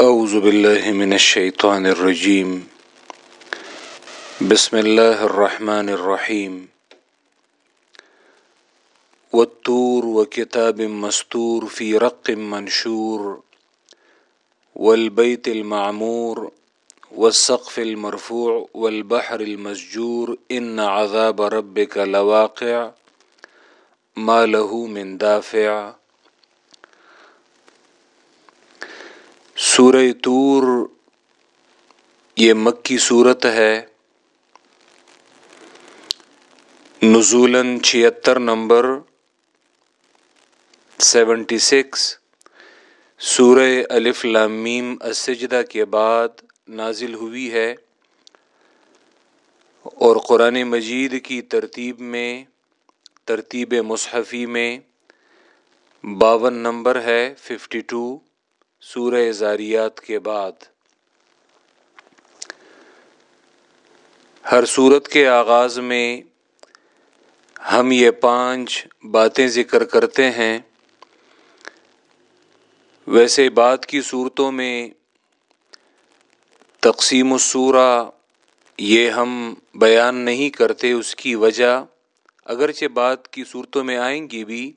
أعوذ بالله من الشيطان الرجيم. بسم الله الرحمن الرحيم. والطور وكتاب مستور في رق منشور. والبيت المعمور. والسقف المرفوع. والبحر المسجور. إن عذاب ربك لواقع. ما له من دافع. سورہ تور یہ مکی صورت ہے۔ نزولن چھہتر نمبر سیونٹی سکس۔ سورہ الف لامیم السجدہ کے بعد نازل ہوئی ہے۔ اور قرآن مجید کی ترتیب میں، ترتیب مصحفی میں باون نمبر ہے، ففٹی ٹو۔ سورہ زاریات کے بعد۔ ہر صورت کے آغاز میں ہم یہ پانچ باتیں ذکر کرتے ہیں۔ ویسے بات کی صورتوں میں تقسیم الصورہ یہ ہم بیان نہیں کرتے اس کی وجہ، اگرچہ بات کی صورتوں میں آئیں گی بھی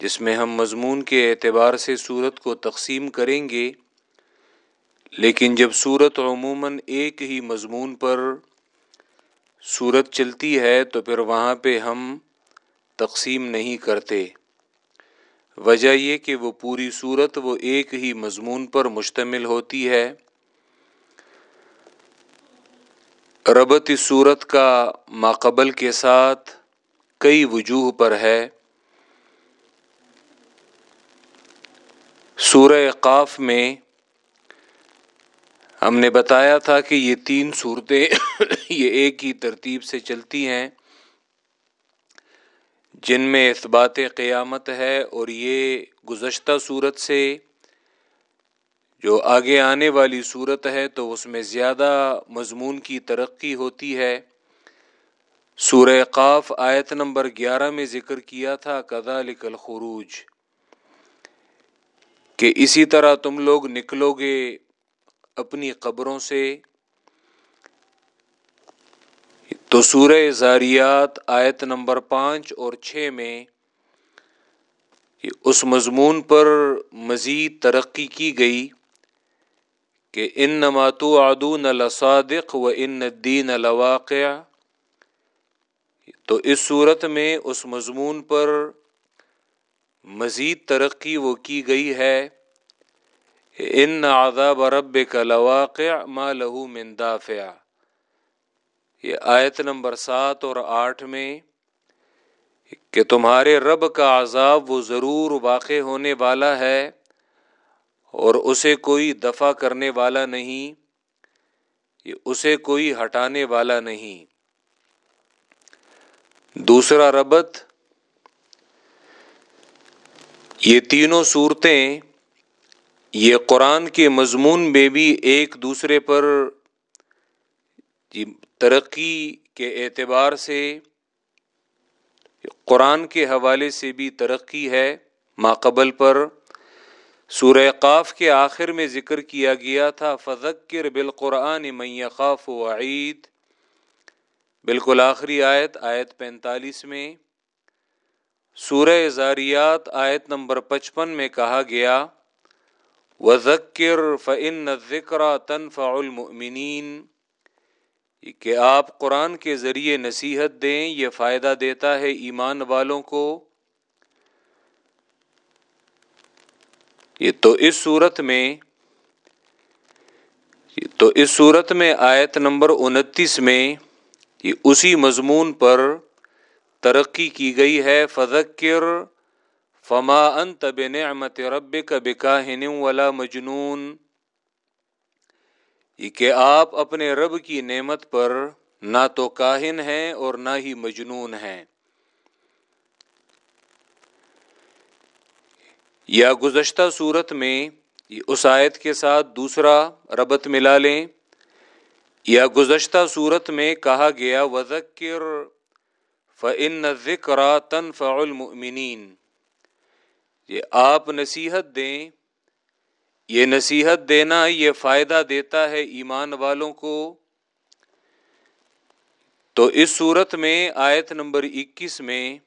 جس میں ہم مضمون کے اعتبار سے صورت کو تقسیم کریں گے، لیکن جب صورت عموماً ایک ہی مضمون پر صورت چلتی ہے، تو پھر وہاں پہ ہم تقسیم نہیں کرتے۔ وجہ یہ کہ وہ پوری صورت وہ ایک ہی مضمون پر مشتمل ہوتی ہے۔ ربط صورت کا ماقبل کے ساتھ کئی وجوہ پر ہے۔ سورہ قاف میں ہم نے بتایا تھا کہ یہ تین صورتیں یہ ایک ہی ترتیب سے چلتی ہیں، جن میں اثبات قیامت ہے اور یہ گزشتہ صورت سے جو آگے آنے والی صورت ہے تو اس میں زیادہ مضمون کی ترقی ہوتی ہے۔ سورہ قاف آیت نمبر گیارہ میں ذکر کیا تھا کدا لکل خروج کہ اسی طرح تم لوگ نکلو گے اپنی قبروں سے۔ تو سورہ زاریات آیت نمبر پانچ اور چھ میں اس مضمون پر مزید ترقی کی گئی کہ ان نماتو آدون لصادق و ان دین الواقع تو اس صورت میں اس مضمون پر مزید ترقی وہ کی گئی ہے۔ ان عذاب رب کا لواقع ما لہو من دافع۔ یہ آیت نمبر سات اور آٹھ میں کہ تمہارے رب کا عذاب وہ ضرور واقع ہونے والا ہے اور اسے کوئی دفع کرنے والا نہیں اسے کوئی ہٹانے والا نہیں۔ دوسرا ربط یہ تینوں صورتیں، یہ قرآن کے مضمون میں بھی ایک دوسرے پر جی، ترقی کے اعتبار سے، قرآن کے حوالے سے بھی ترقی ہے ماقبل پر۔ سورہ قاف کے آخر میں ذکر کیا گیا تھا، فذکر بالقرآن من خاف وعید بالکل آخری آیت آیت پینتالیس میں۔ سورہ زاریات آیت نمبر پچپن میں کہا گیا و ذکر فعن ذکر تنفع المؤمنین کہ آپ قرآن کے ذریعے نصیحت دیں، یہ فائدہ دیتا ہے ایمان والوں کو۔ یہ تو اس صورت میں تو اس صورت میں آیت نمبر انتیس میں، یہ اسی مضمون پر ترقی کی گئی ہے، فذکر فما انت بنعمت ربک بکاہن ولا مجنون۔ یہ کہ آپ اپنے رب کی نعمت پر نہ تو کاہن ہیں اور نہ ہی مجنون ہیں۔ یا گزشتہ صورت میں اس آیت کے ساتھ دوسرا ربط ملا لیں۔ یا گزشتہ صورت میں کہا گیا وزکر فن ذکر المؤمنین یہ آپ نصیحت دیں، یہ نصیحت دینا یہ فائدہ دیتا ہے ایمان والوں کو۔ تو اس صورت میں آیت نمبر اکیس میں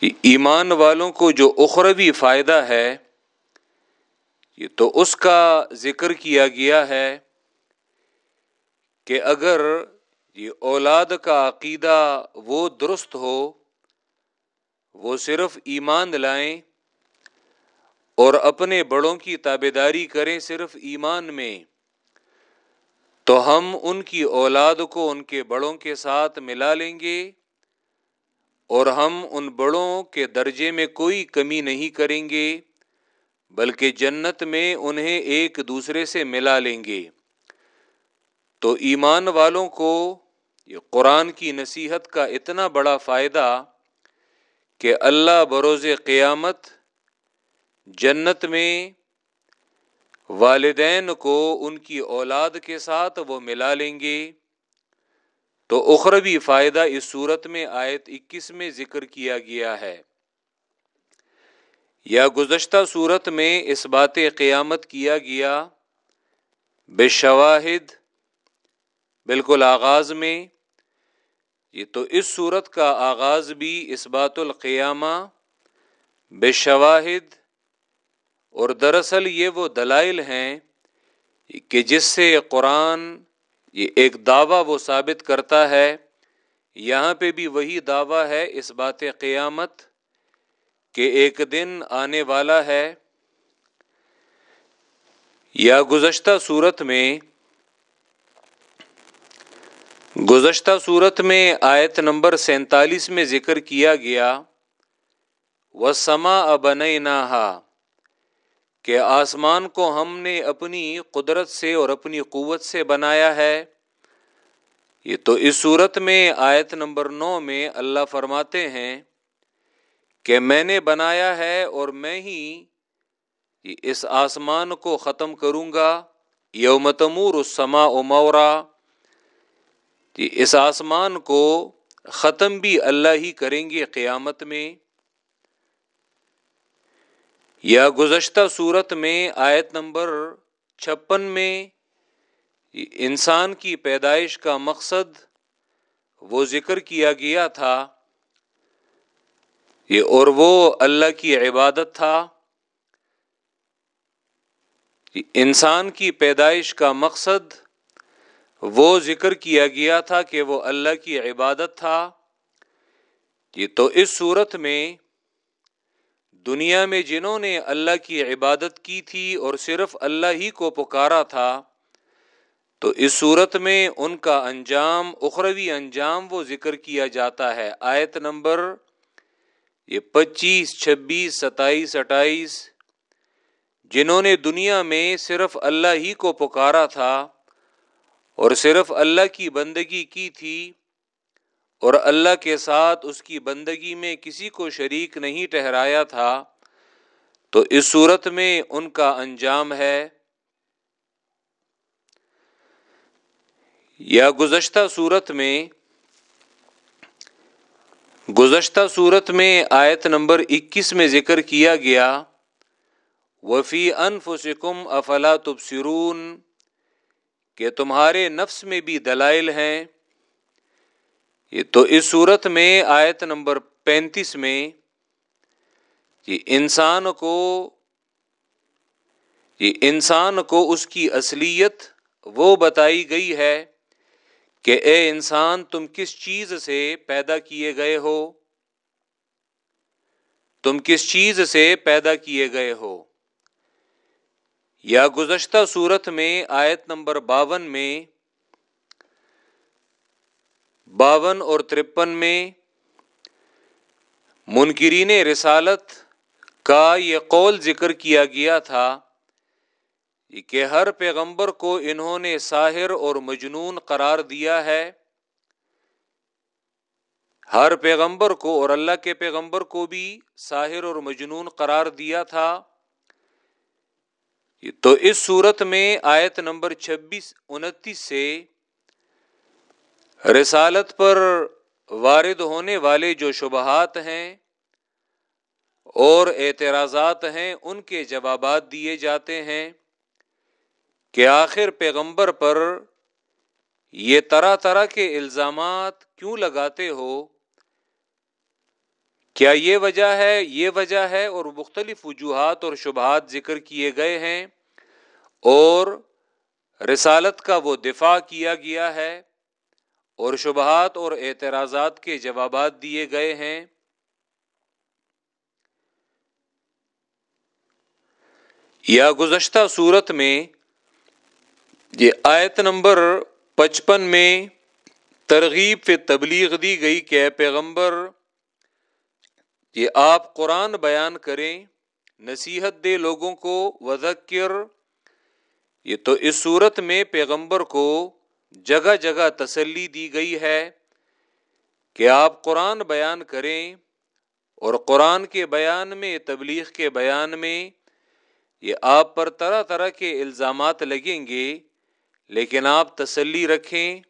ایمان والوں کو جو اخروی فائدہ ہے، یہ تو اس کا ذکر کیا گیا ہے کہ اگر یہ اولاد کا عقیدہ وہ درست ہو، وہ صرف ایمان لائیں اور اپنے بڑوں کی تابے داری کریں صرف ایمان میں، تو ہم ان کی اولاد کو ان کے بڑوں کے ساتھ ملا لیں گے اور ہم ان بڑوں کے درجے میں کوئی کمی نہیں کریں گے، بلکہ جنت میں انہیں ایک دوسرے سے ملا لیں گے۔ تو ایمان والوں کو یہ قرآن کی نصیحت کا اتنا بڑا فائدہ کہ اللہ بروز قیامت جنت میں والدین کو ان کی اولاد کے ساتھ وہ ملا لیں گے۔ تو اخروی فائدہ اس صورت میں آیت اکیس میں ذکر کیا گیا ہے۔ یا گزشتہ صورت میں اس بات قیامت کیا گیا بے شواہد بالکل آغاز میں یہ تو اس صورت کا آغاز بھی اس بات القیامہ بے شواہد اور دراصل یہ وہ دلائل ہیں کہ جس سے قرآن یہ ایک دعویٰ وہ ثابت کرتا ہے، یہاں پہ بھی وہی دعویٰ ہے اس بات قیامت کہ ایک دن آنے والا ہے۔ یا گزشتہ صورت میں گزشتہ صورت میں آیت نمبر سینتالیس میں ذکر کیا گیا وہ سما ابن کہ آسمان کو ہم نے اپنی قدرت سے اور اپنی قوت سے بنایا ہے۔ یہ تو اس صورت میں آیت نمبر نو میں اللہ فرماتے ہیں کہ میں نے بنایا ہے اور میں ہی اس آسمان کو ختم کروں گا، یوم تمور السما و مورا اس آسمان کو ختم بھی اللہ ہی کریں گے قیامت میں۔ یا گزشتہ صورت میں آیت نمبر چھپن میں انسان کی پیدائش کا مقصد وہ ذکر کیا گیا تھا۔ یہ اور وہ اللہ کی عبادت تھا۔ انسان کی پیدائش کا مقصد وہ ذکر کیا گیا تھا کہ وہ اللہ کی عبادت تھا۔ یہ تو اس صورت میں دنیا میں جنہوں نے اللہ کی عبادت کی تھی اور صرف اللہ ہی کو پکارا تھا، تو اس صورت میں ان کا انجام، اخروی انجام وہ ذکر کیا جاتا ہے۔ آیت نمبر، یہ پچیس، چھبیس، ستائیس، اٹھائیس، جنہوں نے دنیا میں صرف اللہ ہی کو پکارا تھا۔ اور صرف اللہ کی بندگی کی تھی اور اللہ کے ساتھ اس کی بندگی میں کسی کو شریک نہیں ٹہرایا تھا، تو اس صورت میں ان کا انجام ہے۔ یا گزشتہ صورت میں، گزشتہ صورت میں آیت نمبر اکیس میں ذکر کیا گیا وفی انفسکم افلا تبصرون کہ تمہارے نفس میں بھی دلائل ہیں۔ یہ تو اس صورت میں آیت نمبر پینتیس میں یہ انسان کو، یہ انسان کو اس کی اصلیت وہ بتائی گئی ہے کہ اے انسان تم کس چیز سے پیدا کیے گئے ہو؟ تم کس چیز سے پیدا کیے گئے ہو؟ یا گزشتہ صورت میں آیت نمبر باون میں، باون اور ترپن میں منکرین رسالت کا یہ قول ذکر کیا گیا تھا کہ ہر پیغمبر کو انہوں نے ساحر اور مجنون قرار دیا ہے۔ ہر پیغمبر کو اور اللہ کے پیغمبر کو بھی ساحر اور مجنون قرار دیا تھا۔ تو اس صورت میں آیت نمبر چھبیس انتیس سے رسالت پر وارد ہونے والے جو شبہات ہیں اور اعتراضات ہیں، ان کے جوابات دیے جاتے ہیں کہ آخر پیغمبر پر یہ طرح طرح کے الزامات کیوں لگاتے ہو؟ کیا یہ وجہ ہے؟ یہ وجہ ہے اور مختلف وجوہات اور شبہات ذکر کیے گئے ہیں اور رسالت کا وہ دفاع کیا گیا ہے اور شبہات اور اعتراضات کے جوابات دیے گئے ہیں۔ یا گزشتہ صورت میں یہ آیت نمبر پچپن میں ترغیب پہ تبلیغ دی گئی کہ پیغمبر یہ آپ قرآن بیان کریں، نصیحت دے لوگوں کو وزکر یہ تو اس صورت میں پیغمبر کو جگہ جگہ تسلی دی گئی ہے کہ آپ قرآن بیان کریں اور قرآن کے بیان میں، تبلیغ کے بیان میں یہ آپ پر طرح طرح کے الزامات لگیں گے، لیکن آپ تسلی رکھیں۔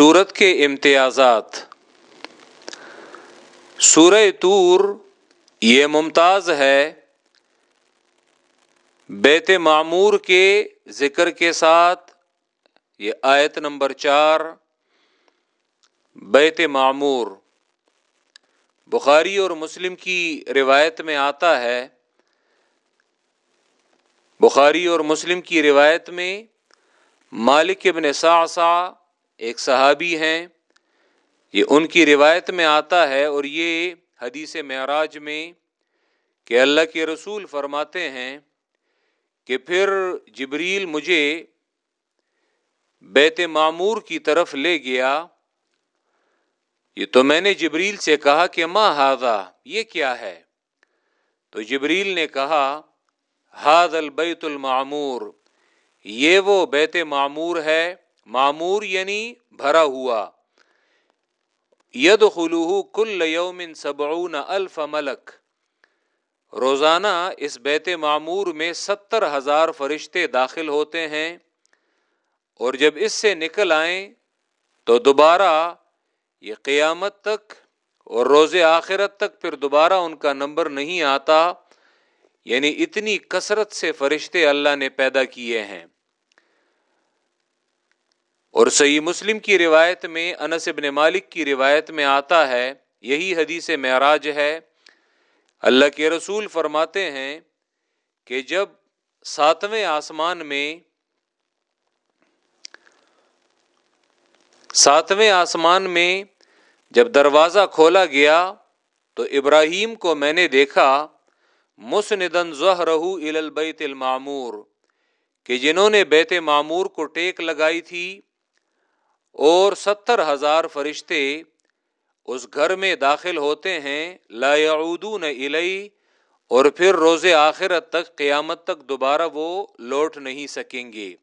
سورت کے امتیازات۔ سورہ تور یہ ممتاز ہے۔ بیت معمور کے ذکر کے ساتھ یہ آیت نمبر چار۔ بیت معمور۔ بخاری اور مسلم کی روایت میں آتا ہے۔ بخاری اور مسلم کی روایت میں مالک ابن سعصا ایک صحابی ہیں، یہ ان کی روایت میں آتا ہے اور یہ حدیث معراج میں کہ اللہ کے رسول فرماتے ہیں کہ پھر جبریل مجھے بیت معمور کی طرف لے گیا۔ یہ تو میں نے جبریل سے کہا کہ ماں ہاضا یہ کیا ہے؟ تو جبریل نے کہا ہاد البیت المعمور، یہ وہ بیت معمور ہے معمور یعنی بھرا ہوا۔ ید خلو کل یومن سبعون الف ملک۔ روزانہ اس بیت معمور میں ستر ہزار فرشتے داخل ہوتے ہیں۔ اور جب اس سے نکل آئیں تو دوبارہ یہ قیامت تک اور روز آخرت تک پھر دوبارہ ان کا نمبر نہیں آتا یعنی اتنی کثرت سے فرشتے اللہ نے پیدا کیے ہیں۔ اور صحیح مسلم کی روایت میں، انس ابن مالک کی روایت میں آتا ہے، یہی حدیث معراج ہے۔ اللہ کے رسول فرماتے ہیں کہ جب ساتویں آسمان میں، ساتویں آسمان میں جب دروازہ کھولا گیا تو ابراہیم کو میں نے دیکھا مسندن ظہرہ البیت المعمور، کہ جنہوں نے بیت معمور کو ٹیک لگائی تھی۔ اور ستر ہزار فرشتے اس گھر میں داخل ہوتے ہیں، لا یعودون الی اور پھر روز آخرت تک، قیامت تک دوبارہ وہ لوٹ نہیں سکیں گے۔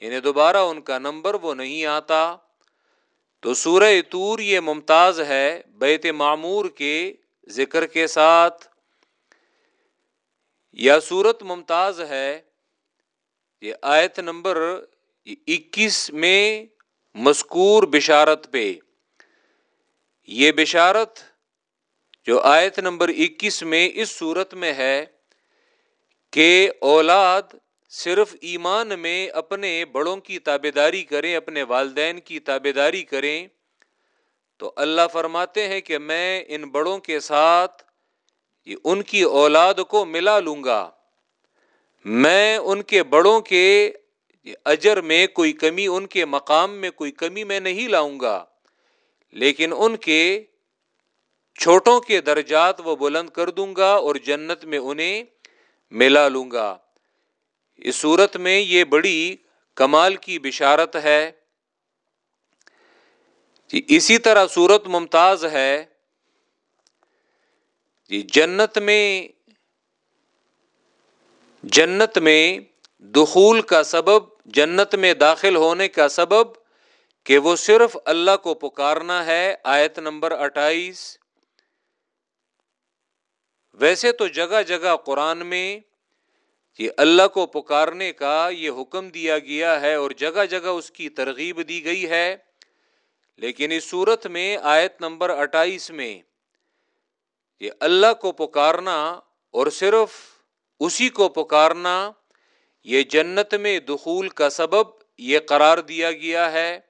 یعنی دوبارہ ان کا نمبر وہ نہیں آتا۔ تو سورہ تور یہ ممتاز ہے بیت معمور کے ذکر کے ساتھ۔ یا سورت ممتاز ہے، یہ آیت نمبر اکیس میں مذکور بشارت پہ۔ یہ بشارت جو آیت نمبر اکیس میں اس صورت میں ہے کہ اولاد صرف ایمان میں اپنے بڑوں کی تابے داری کریں، اپنے والدین کی تابے داری کریں، تو اللہ فرماتے ہیں کہ میں ان بڑوں کے ساتھ ان کی اولاد کو ملا لوں گا۔ میں ان کے بڑوں کے اجر میں کوئی کمی ان کے مقام میں کوئی کمی میں نہیں لاؤں گا، لیکن ان کے چھوٹوں کے درجات وہ بلند کر دوں گا اور جنت میں انہیں ملا لوں گا۔ اس صورت میں یہ بڑی کمال کی بشارت ہے جی اسی طرح صورت ممتاز ہے۔ جی جنت میں جنت میں دخول کا سبب جنت میں داخل ہونے کا سبب کہ وہ صرف اللہ کو پکارنا ہے، آیت نمبر اٹھائیس۔ ویسے تو جگہ جگہ قرآن میں یہ اللہ کو پکارنے کا یہ حکم دیا گیا ہے اور جگہ جگہ اس کی ترغیب دی گئی ہے۔ لیکن اس صورت میں آیت نمبر اٹھائیس میں یہ اللہ کو پکارنا اور صرف اسی کو پکارنا یہ جنت میں دخول کا سبب یہ قرار دیا گیا ہے۔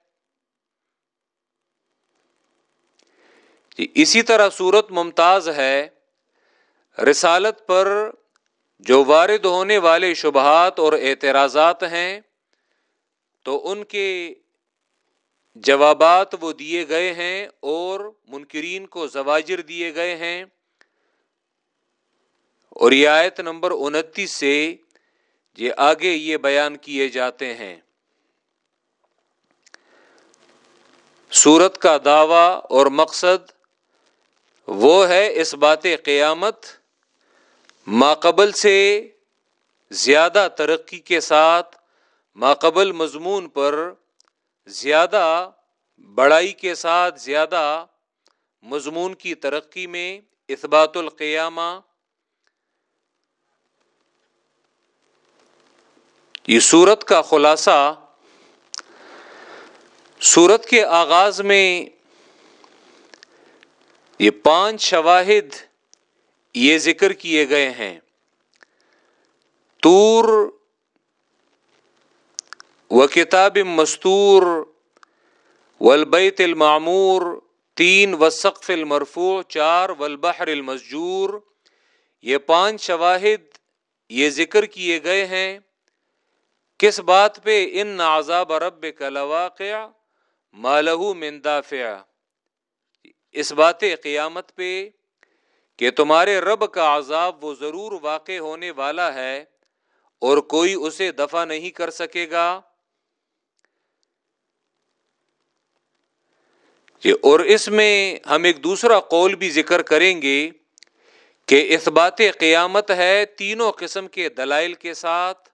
جی، اسی طرح صورت ممتاز ہے۔ رسالت پر جو وارد ہونے والے شبہات اور اعتراضات ہیں، تو ان کے جوابات وہ دیے گئے ہیں اور منکرین کو زواجر دیے گئے ہیں۔ اور یہ آیت نمبر انتیس سے یہ آگے یہ بیان کیے جاتے ہیں۔ سورت کا دعوی اور مقصد وہ ہے اس بات قیامت ماقبل سے زیادہ ترقی کے ساتھ ماقبل مضمون پر زیادہ بڑائی کے ساتھ، زیادہ مضمون کی ترقی میں اثبات القیامہ یہ سورت کا خلاصہ سورت کے آغاز میں یہ پانچ شواہد یہ ذکر کیے گئے ہیں۔ تور و کتاب مستور ولبیت المعمور، تین و سقف المرفوع، چار والبحر المسجور، یہ پانچ شواہد یہ ذکر کیے گئے ہیں۔ کس بات پہ ان عذاب رب کا مالہ من دافع؟ اس بات قیامت پہ کہ تمہارے رب کا عذاب وہ ضرور واقع ہونے والا ہے اور کوئی اسے دفع نہیں کر سکے گا۔ جی، اور اس میں ہم ایک دوسرا قول بھی ذکر کریں گے کہ اس بات قیامت ہے تینوں قسم کے دلائل کے ساتھ۔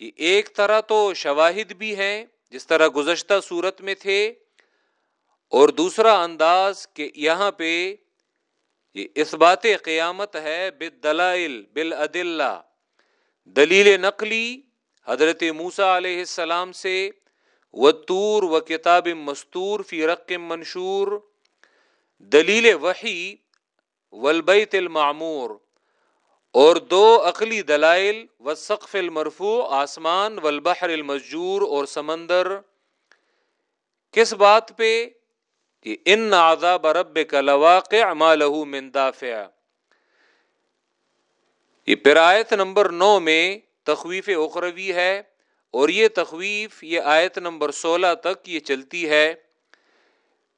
یہ ایک طرح تو شواہد بھی ہیں جس طرح گزشتہ صورت میں تھے، اور دوسرا انداز کہ یہاں پہ یہ اس بات قیامت ہے، بالدلائل بالعدلہ دلیل نقلی حضرت موسا علیہ السلام سے و و کتاب مستور فی رقم منشور، دلیل وحی ولبیت المعمور۔ اور دو عقلی دلائل و سقف المرفوع، آسمان، والبحر المسجور اور سمندر۔ کس بات پہ؟ کہ ان عذاب رب کا لواقع مالہ من دافع۔ یہ پرایت نمبر نو میں تخویف اخروی ہے اور یہ تخویف، یہ آیت نمبر سولہ تک یہ چلتی ہے۔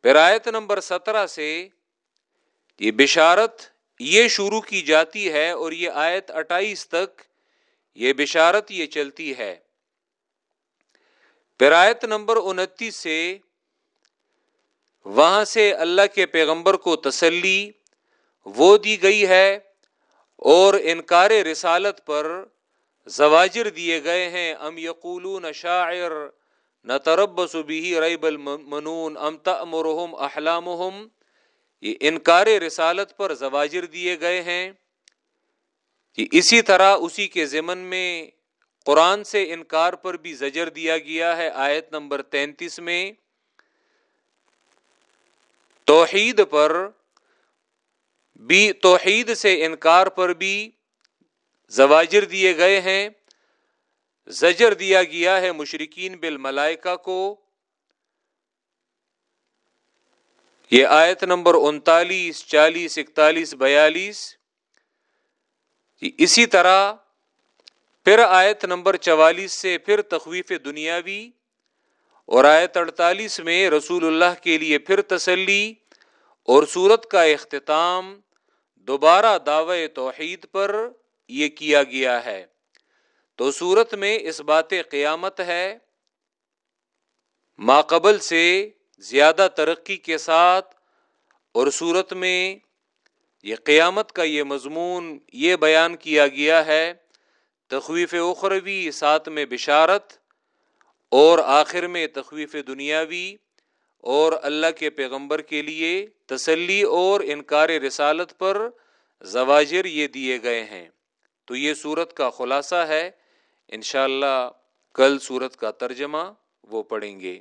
پھر آیت نمبر سترہ سے یہ بشارت یہ شروع کی جاتی ہے اور یہ آیت اٹھائیس تک یہ بشارت یہ چلتی ہے۔ پرایت نمبر انتیس سے وہاں سے اللہ کے پیغمبر کو تسلی وہ دی گئی ہے اور انکار رسالت پر زواجر دیے گئے ہیں۔ ام یقولون شاعر نہ تربس بھی ریب المنون ام تمرحم احلامہم یہ انکار رسالت پر زواجر دیے گئے ہیں۔ کہ اسی طرح اسی کے ضمن میں قرآن سے انکار پر بھی زجر دیا گیا ہے، آیت نمبر تینتیس میں۔ توحید پر بھی، توحید سے انکار پر بھی زواجر دیے گئے ہیں۔ زجر دیا گیا ہے مشرقین بالملائکہ کو۔ یہ آیت نمبر انتالیس، چالیس، اکتالیس، بیالیس اسی طرح پھر آیت نمبر چوالیس سے پھر تخویف دنیاوی اور آیت اڑتالیس میں رسول اللہ کے لیے پھر تسلی اور صورت کا اختتام دوبارہ دعوی توحید پر یہ کیا گیا ہے۔ تو صورت میں اس بات قیامت ہے ماقبل سے زیادہ ترقی کے ساتھ اور صورت میں یہ قیامت کا یہ مضمون یہ بیان کیا گیا ہے، تخویف اخروی ساتھ میں بشارت اور آخر میں تخویف دنیاوی اور اللہ کے پیغمبر کے لیے تسلی اور انکار رسالت پر زواجر یہ دیے گئے ہیں۔ تو یہ صورت کا خلاصہ ہے۔ انشاءاللہ کل صورت کا ترجمہ وہ پڑھیں گے۔